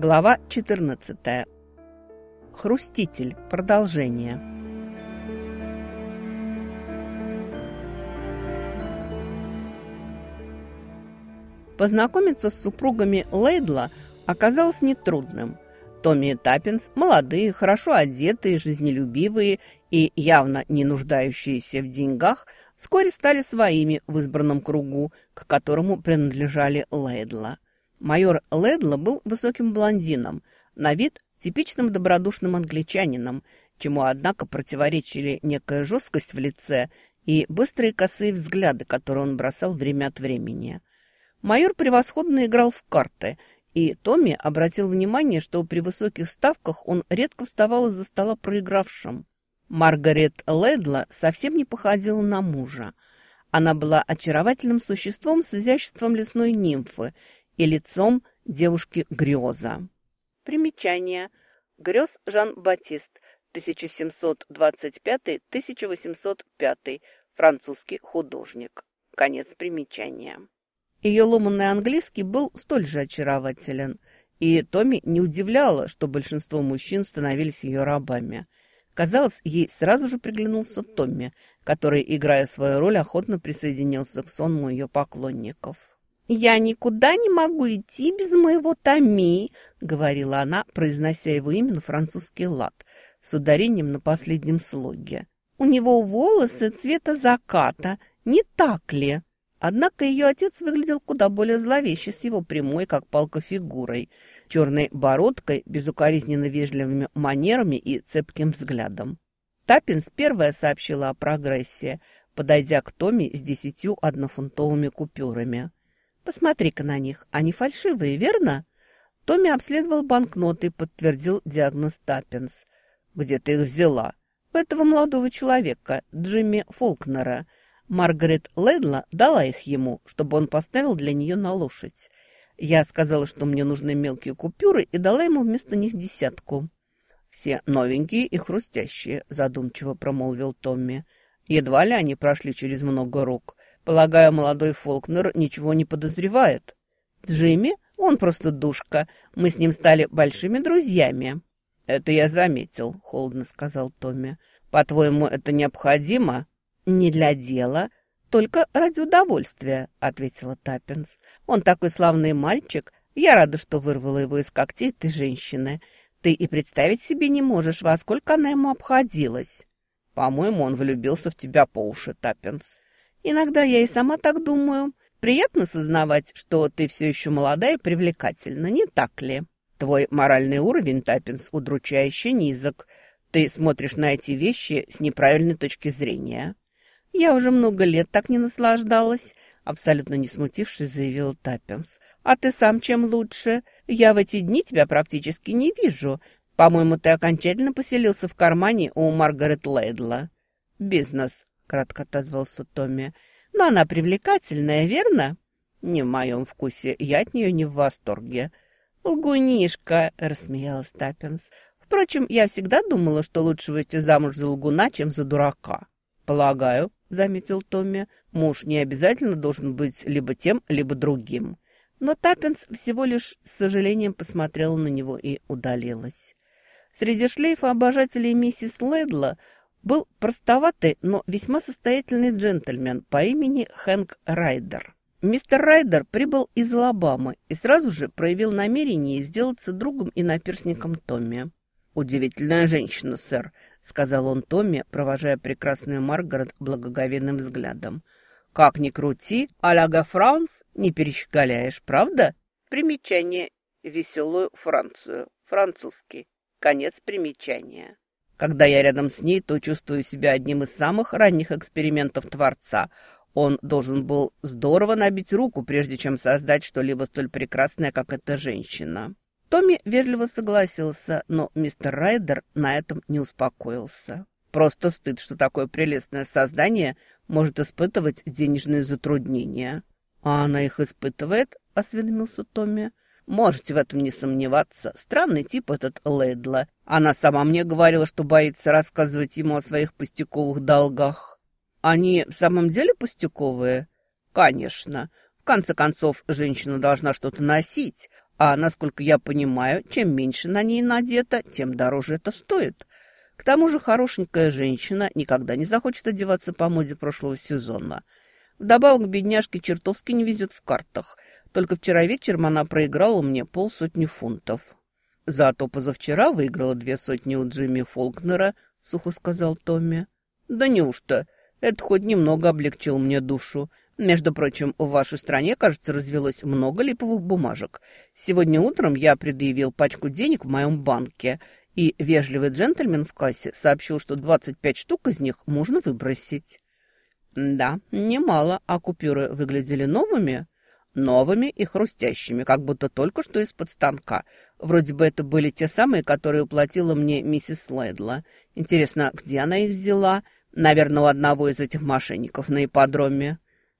Глава 14. Хруститель. Продолжение. Познакомиться с супругами Лейдла оказалось нетрудным. Томми и Таппинс – молодые, хорошо одетые, жизнелюбивые и явно не нуждающиеся в деньгах – вскоре стали своими в избранном кругу, к которому принадлежали Лейдла. Майор Лейдла был высоким блондином, на вид типичным добродушным англичанином, чему, однако, противоречили некая жесткость в лице и быстрые косые взгляды, которые он бросал время от времени. Майор превосходно играл в карты, и Томми обратил внимание, что при высоких ставках он редко вставал из-за стола проигравшим. Маргарет Ледла совсем не походила на мужа. Она была очаровательным существом с изяществом лесной нимфы и лицом девушки-греза. Примечание. Грез Жан-Батист, 1725-1805, французский художник. Конец примечания. Ее ломанный английский был столь же очарователен, и Томми не удивляло, что большинство мужчин становились ее рабами – Казалось, ей сразу же приглянулся Томми, который, играя свою роль, охотно присоединился к сонму ее поклонников. «Я никуда не могу идти без моего Томи», — говорила она, произнося его имя на французский лад, с ударением на последнем слоге. «У него волосы цвета заката, не так ли?» Однако ее отец выглядел куда более зловеще с его прямой, как палка, фигурой — черной бородкой, безукоризненно вежливыми манерами и цепким взглядом. Таппенс первая сообщила о прогрессе, подойдя к Томми с десятью однофунтовыми купюрами. «Посмотри-ка на них, они фальшивые, верно?» Томми обследовал банкноты и подтвердил диагноз Таппенс. «Где ты их взяла?» «У этого молодого человека, Джимми Фолкнера. Маргарет Лейдло дала их ему, чтобы он поставил для нее на лошадь. Я сказала, что мне нужны мелкие купюры, и дала ему вместо них десятку. «Все новенькие и хрустящие», — задумчиво промолвил Томми. «Едва ли они прошли через много рук. Полагаю, молодой Фолкнер ничего не подозревает». «Джимми? Он просто душка. Мы с ним стали большими друзьями». «Это я заметил», — холодно сказал Томми. «По-твоему, это необходимо?» «Не для дела. «Только ради удовольствия», — ответила Таппинс. «Он такой славный мальчик. Я рада, что вырвала его из когтей этой женщины. Ты и представить себе не можешь, во сколько она ему обходилась». «По-моему, он влюбился в тебя по уши, Таппенс». «Иногда я и сама так думаю. Приятно сознавать, что ты все еще молода и привлекательна, не так ли?» «Твой моральный уровень, Таппенс, удручающе низок. Ты смотришь на эти вещи с неправильной точки зрения». «Я уже много лет так не наслаждалась», — абсолютно не смутившись, заявила Таппенс. «А ты сам чем лучше? Я в эти дни тебя практически не вижу. По-моему, ты окончательно поселился в кармане у Маргарет Лейдла». «Бизнес», — кратко отозвался Томми. «Но она привлекательная, верно?» «Не в моем вкусе. Я от нее не в восторге». «Лгунишка», — рассмеялась Таппинс. «Впрочем, я всегда думала, что лучше выйти замуж за лгуна, чем за дурака». «Полагаю», — заметил Томми. «Муж не обязательно должен быть либо тем, либо другим». Но Таппинс всего лишь с сожалением посмотрела на него и удалилась. Среди шлейфа обожателей миссис Лэдла был простоватый, но весьма состоятельный джентльмен по имени Хэнк Райдер. Мистер Райдер прибыл из Алабамы и сразу же проявил намерение сделаться другом и наперсником Томми. «Удивительная женщина, сэр», — сказал он Томми, провожая прекрасную Маргарет благоговейным взглядом. «Как ни крути, аляга Франс не перещеголяешь, правда?» Примечание. Веселую Францию. Французский. Конец примечания. Когда я рядом с ней, то чувствую себя одним из самых ранних экспериментов Творца. Он должен был здорово набить руку, прежде чем создать что-либо столь прекрасное, как эта женщина. Томми вежливо согласился, но мистер Райдер на этом не успокоился. Просто стыд, что такое прелестное создание может испытывать денежные затруднения. А она их испытывает, осведомился Томми. Можете в этом не сомневаться. Странный тип этот Лейдла. Она сама мне говорила, что боится рассказывать ему о своих пустяковых долгах. Они в самом деле пустяковые? Конечно. В конце концов, женщина должна что-то носить, А насколько я понимаю, чем меньше на ней надето, тем дороже это стоит. К тому же хорошенькая женщина никогда не захочет одеваться по моде прошлого сезона. Вдобавок бедняжке чертовски не везет в картах. Только вчера вечером она проиграла мне полсотни фунтов. Зато позавчера выиграла две сотни у Джимми Фолкнера, сухо сказал Томми. Да неужто? Это хоть немного облегчил мне душу. Между прочим, в вашей стране, кажется, развелось много липовых бумажек. Сегодня утром я предъявил пачку денег в моем банке, и вежливый джентльмен в кассе сообщил, что 25 штук из них можно выбросить. Да, немало, а купюры выглядели новыми? Новыми и хрустящими, как будто только что из-под станка. Вроде бы это были те самые, которые уплатила мне миссис Лэдла. Интересно, где она их взяла? Наверное, у одного из этих мошенников на ипподроме.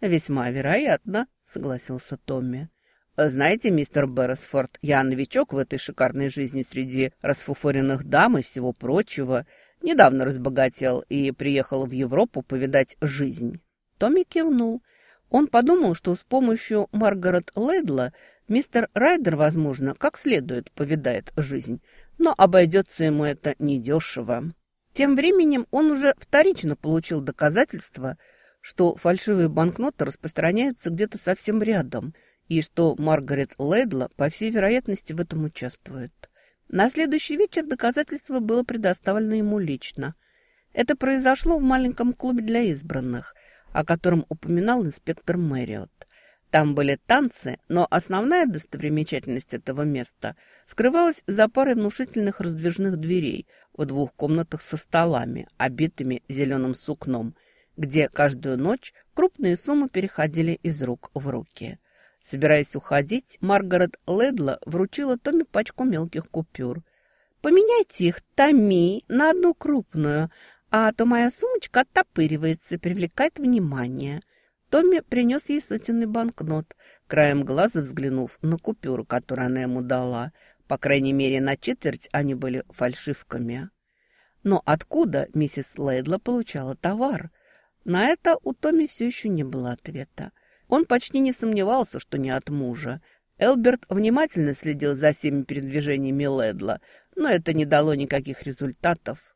«Весьма вероятно», — согласился Томми. «Знаете, мистер Берресфорд, я новичок в этой шикарной жизни среди расфуфоренных дам и всего прочего. Недавно разбогател и приехал в Европу повидать жизнь». Томми кивнул. Он подумал, что с помощью Маргарет Лэдла мистер Райдер, возможно, как следует повидает жизнь, но обойдется ему это недешево. Тем временем он уже вторично получил доказательства, что фальшивые банкноты распространяются где-то совсем рядом, и что Маргарет Лэдла, по всей вероятности, в этом участвует. На следующий вечер доказательство было предоставлено ему лично. Это произошло в маленьком клубе для избранных, о котором упоминал инспектор Мэриот. Там были танцы, но основная достопримечательность этого места скрывалась за парой внушительных раздвижных дверей в двух комнатах со столами, обитыми зеленым сукном – где каждую ночь крупные суммы переходили из рук в руки. Собираясь уходить, Маргарет Ледла вручила Томми пачку мелких купюр. «Поменяйте их, Томи, на одну крупную, а то моя сумочка оттопыривается, привлекает внимание». Томми принес ей сотенный банкнот, краем глаза взглянув на купюру, которую она ему дала. По крайней мере, на четверть они были фальшивками. Но откуда миссис Лейдла получала товар? На это у Томи все еще не было ответа. Он почти не сомневался, что не от мужа. Элберт внимательно следил за всеми передвижениями Ледла, но это не дало никаких результатов.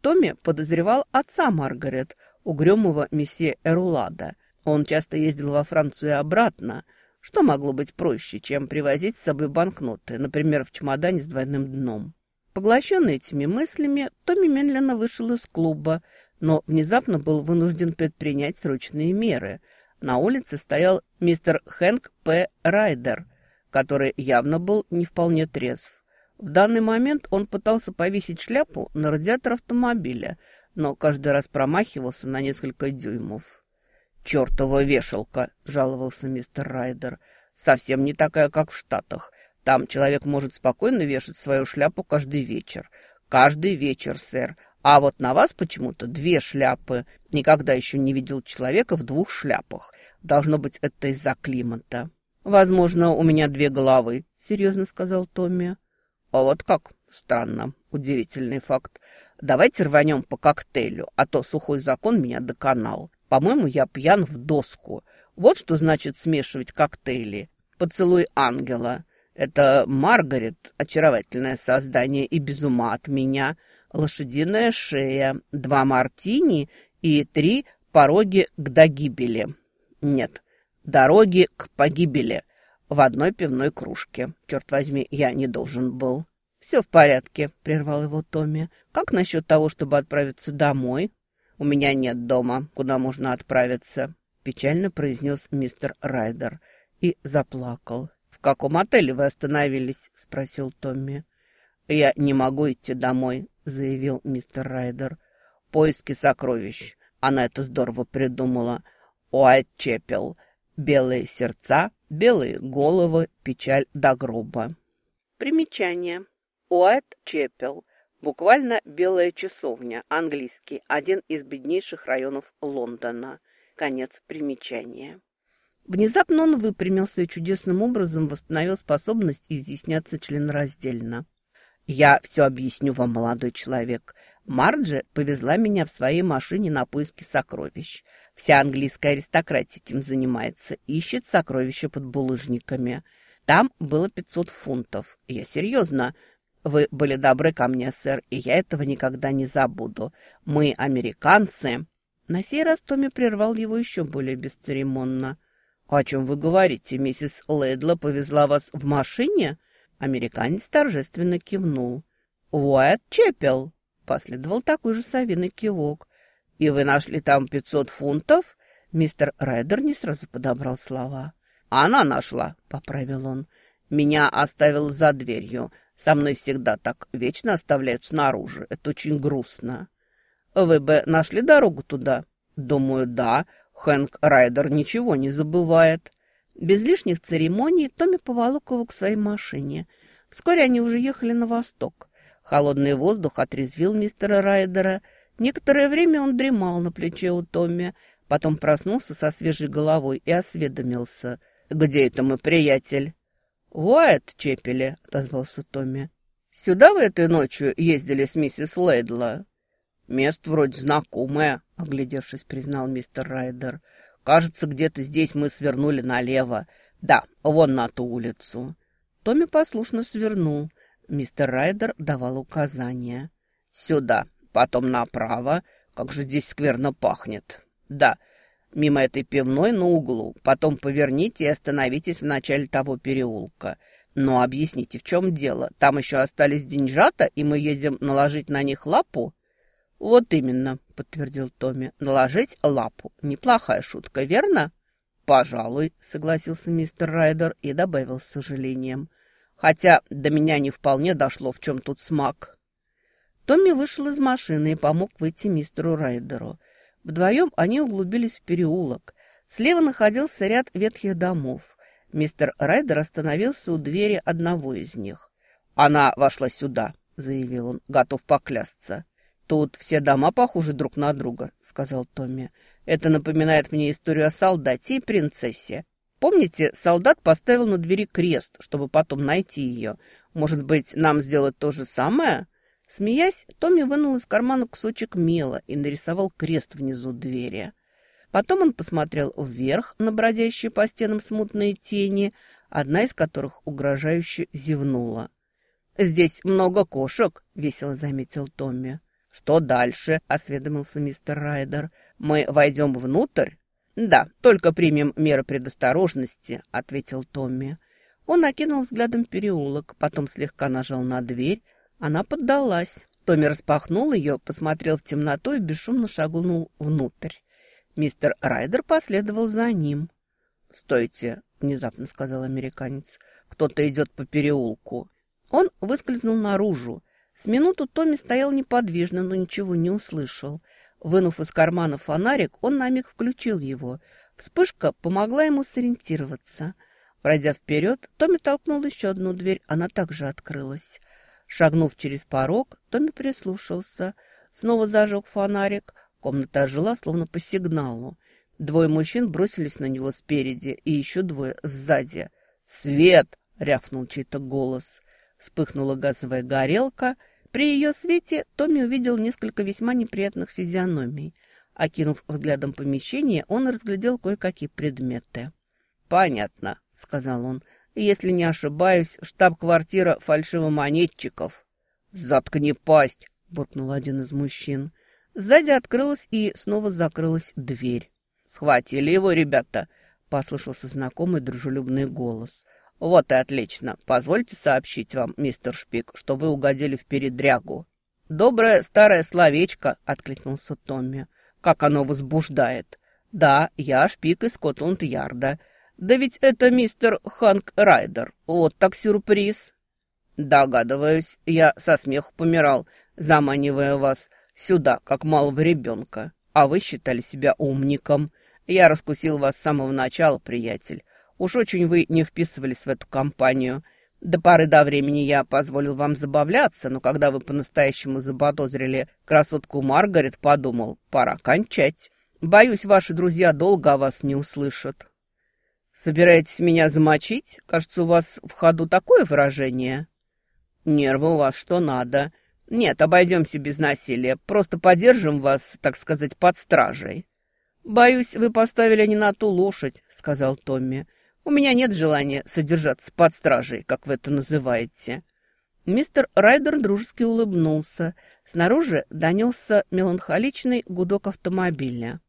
Томми подозревал отца Маргарет, угрюмого месье Эрулада. Он часто ездил во Францию обратно. Что могло быть проще, чем привозить с собой банкноты, например, в чемодане с двойным дном? Поглощенный этими мыслями, Томми медленно вышел из клуба, но внезапно был вынужден предпринять срочные меры. На улице стоял мистер Хэнк П. Райдер, который явно был не вполне трезв. В данный момент он пытался повесить шляпу на радиатор автомобиля, но каждый раз промахивался на несколько дюймов. «Чертова вешалка!» – жаловался мистер Райдер. «Совсем не такая, как в Штатах. Там человек может спокойно вешать свою шляпу каждый вечер. Каждый вечер, сэр. А вот на вас почему-то две шляпы. Никогда еще не видел человека в двух шляпах. Должно быть, это из-за климата. Возможно, у меня две головы, серьезно сказал Томми. А вот как? Странно. Удивительный факт. Давайте рванем по коктейлю, а то сухой закон меня доконал. По-моему, я пьян в доску. Вот что значит смешивать коктейли. Поцелуй ангела. Это Маргарет, очаровательное создание и без ума от меня – лошадиная шея, два мартини и три пороги к догибели. Нет, дороги к погибели в одной пивной кружке. Черт возьми, я не должен был. «Все в порядке», — прервал его Томми. «Как насчет того, чтобы отправиться домой?» «У меня нет дома, куда можно отправиться», — печально произнес мистер Райдер и заплакал. «В каком отеле вы остановились?» — спросил Томми. «Я не могу идти домой», — заявил мистер Райдер. «Поиски сокровищ. Она это здорово придумала. Уайтчепел. Белые сердца, белые головы, печаль до гроба». Примечание. Уайтчепел. Буквально белая часовня, английский, один из беднейших районов Лондона. Конец примечания. Внезапно он выпрямился и чудесным образом восстановил способность изъясняться членораздельно. «Я все объясню вам, молодой человек. Марджи повезла меня в своей машине на поиски сокровищ. Вся английская аристократия этим занимается, ищет сокровища под булыжниками. Там было 500 фунтов. Я серьезно. Вы были добры ко мне, сэр, и я этого никогда не забуду. Мы, американцы...» На сей раз Томми прервал его еще более бесцеремонно. «О чем вы говорите? Миссис Лейдла повезла вас в машине?» Американец торжественно кивнул. «Уайт Чеппел!» Последовал такой же совиный кивок. «И вы нашли там пятьсот фунтов?» Мистер Райдер не сразу подобрал слова. «Она нашла», — поправил он. «Меня оставил за дверью. Со мной всегда так вечно оставляют снаружи. Это очень грустно». «Вы бы нашли дорогу туда?» «Думаю, да. Хэнк Райдер ничего не забывает». Без лишних церемоний Томми поволок его к своей машине. Вскоре они уже ехали на восток. Холодный воздух отрезвил мистера Райдера. Некоторое время он дремал на плече у Томми, потом проснулся со свежей головой и осведомился. «Где это мы, приятель?» «Уайт Чепели», — отозвался Томми. «Сюда вы этой ночью ездили с миссис Лейдла?» «Место вроде знакомое», — оглядевшись, признал мистер Райдер. «Кажется, где-то здесь мы свернули налево. Да, вон на ту улицу». Томми послушно свернул. Мистер Райдер давал указания. «Сюда, потом направо. Как же здесь скверно пахнет. Да, мимо этой пивной на углу. Потом поверните и остановитесь в начале того переулка. Но объясните, в чем дело? Там еще остались деньжата, и мы едем наложить на них лапу?» «Вот именно», — подтвердил Томми. «Наложить лапу. Неплохая шутка, верно?» «Пожалуй», — согласился мистер Райдер и добавил с сожалением. «Хотя до меня не вполне дошло, в чем тут смак». Томми вышел из машины и помог выйти мистеру Райдеру. Вдвоем они углубились в переулок. Слева находился ряд ветхих домов. Мистер Райдер остановился у двери одного из них. «Она вошла сюда», — заявил он, готов поклясться. «Тут все дома похожи друг на друга», — сказал Томми. «Это напоминает мне историю о солдате и принцессе. Помните, солдат поставил на двери крест, чтобы потом найти ее. Может быть, нам сделать то же самое?» Смеясь, Томми вынул из кармана кусочек мела и нарисовал крест внизу двери. Потом он посмотрел вверх на бродящие по стенам смутные тени, одна из которых угрожающе зевнула. «Здесь много кошек», — весело заметил Томми. «Что дальше?» – осведомился мистер Райдер. «Мы войдем внутрь?» «Да, только примем меры предосторожности», – ответил Томми. Он окинул взглядом переулок, потом слегка нажал на дверь. Она поддалась. Томми распахнул ее, посмотрел в темноту и бесшумно шагнул внутрь. Мистер Райдер последовал за ним. «Стойте», — внезапно сказал американец. «Кто-то идет по переулку». Он выскользнул наружу. С минуту Томми стоял неподвижно, но ничего не услышал. Вынув из кармана фонарик, он на миг включил его. Вспышка помогла ему сориентироваться. Пройдя вперед, Томми толкнул еще одну дверь, она также открылась. Шагнув через порог, Томми прислушался. Снова зажег фонарик. Комната ожила, словно по сигналу. Двое мужчин бросились на него спереди, и еще двое сзади. «Свет!» — рявкнул чей-то голос. Вспыхнула газовая горелка — при ее свете Томми увидел несколько весьма неприятных физиономий. Окинув взглядом помещение, он разглядел кое-какие предметы. «Понятно», — сказал он. «Если не ошибаюсь, штаб-квартира фальшивомонетчиков». «Заткни пасть!» — буркнул один из мужчин. Сзади открылась и снова закрылась дверь. «Схватили его, ребята!» — послышался знакомый дружелюбный голос. «Вот и отлично. Позвольте сообщить вам, мистер Шпик, что вы угодили в передрягу». «Доброе старое словечко», — откликнулся Томми. «Как оно возбуждает». «Да, я Шпик из Скотланд-Ярда. Да ведь это мистер Ханк Райдер. Вот так сюрприз». «Догадываюсь, я со смеху помирал, заманивая вас сюда, как малого ребенка. А вы считали себя умником. Я раскусил вас с самого начала, приятель. Уж очень вы не вписывались в эту компанию. До поры до времени я позволил вам забавляться, но когда вы по-настоящему заподозрили красотку Маргарет, подумал, пора кончать. Боюсь, ваши друзья долго о вас не услышат. Собираетесь меня замочить? Кажется, у вас в ходу такое выражение. Нервы у вас что надо. Нет, обойдемся без насилия. Просто подержим вас, так сказать, под стражей. Боюсь, вы поставили не на ту лошадь, сказал Томми. У меня нет желания содержаться под стражей, как вы это называете». Мистер Райдер дружески улыбнулся. Снаружи донесся меланхоличный гудок автомобиля.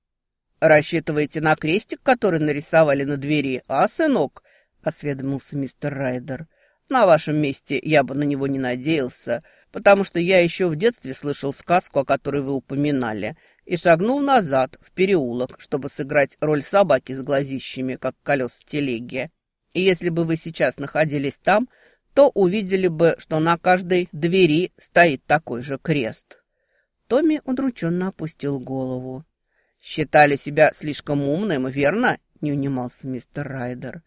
«Рассчитываете на крестик, который нарисовали на двери, а, сынок?» — осведомился мистер Райдер. «На вашем месте я бы на него не надеялся, потому что я еще в детстве слышал сказку, о которой вы упоминали, и шагнул назад, в переулок, чтобы сыграть роль собаки с глазищами, как колес в телеге. И если бы вы сейчас находились там, то увидели бы, что на каждой двери стоит такой же крест». Томми удрученно опустил голову. «Считали себя слишком умным, верно?» — не унимался мистер Райдер.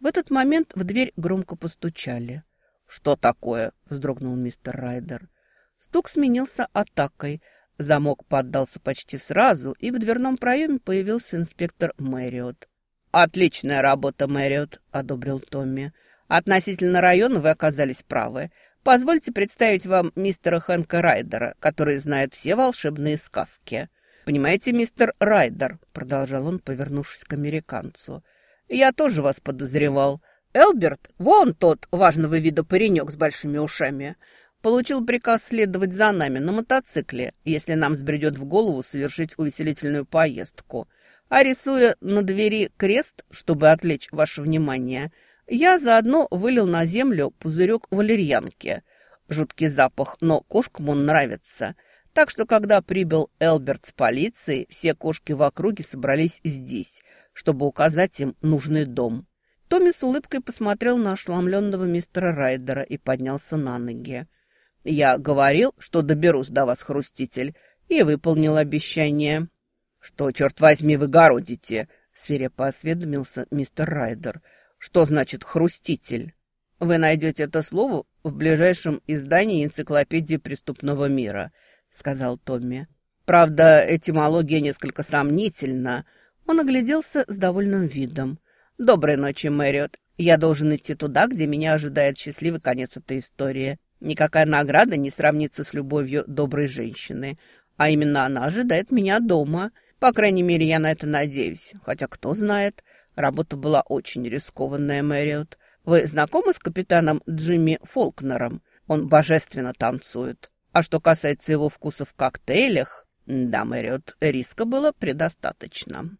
В этот момент в дверь громко постучали. «Что такое?» — вздрогнул мистер Райдер. Стук сменился атакой. Замок поддался почти сразу, и в дверном проеме появился инспектор Мэриот. «Отличная работа, Мэриот», — одобрил Томми. «Относительно района вы оказались правы. Позвольте представить вам мистера Хэнка Райдера, который знает все волшебные сказки». «Понимаете, мистер Райдер», — продолжал он, повернувшись к американцу, — «я тоже вас подозревал. Элберт, вон тот важного вида паренек с большими ушами, получил приказ следовать за нами на мотоцикле, если нам сбредет в голову совершить увеселительную поездку. А рисуя на двери крест, чтобы отвлечь ваше внимание, я заодно вылил на землю пузырек валерьянки. Жуткий запах, но кошкам он нравится». Так что, когда прибыл Элберт с полицией, все кошки в округе собрались здесь, чтобы указать им нужный дом. Томми с улыбкой посмотрел на ошеломленного мистера Райдера и поднялся на ноги. «Я говорил, что доберусь до вас, хруститель, и выполнил обещание». «Что, черт возьми, вы городите?» — свирепо осведомился мистер Райдер. «Что значит «хруститель»?» «Вы найдете это слово в ближайшем издании энциклопедии преступного мира», сказал Томми. «Правда, этимология несколько сомнительна». Он огляделся с довольным видом. «Доброй ночи, Мэриот. Я должен идти туда, где меня ожидает счастливый конец этой истории. Никакая награда не сравнится с любовью доброй женщины. А именно она ожидает меня дома. По крайней мере, я на это надеюсь. Хотя кто знает. Работа была очень рискованная, Мэриот. Вы знакомы с капитаном Джимми Фолкнером? Он божественно танцует. А что касается его вкуса в коктейлях, да, Мэриот, риска было предостаточно.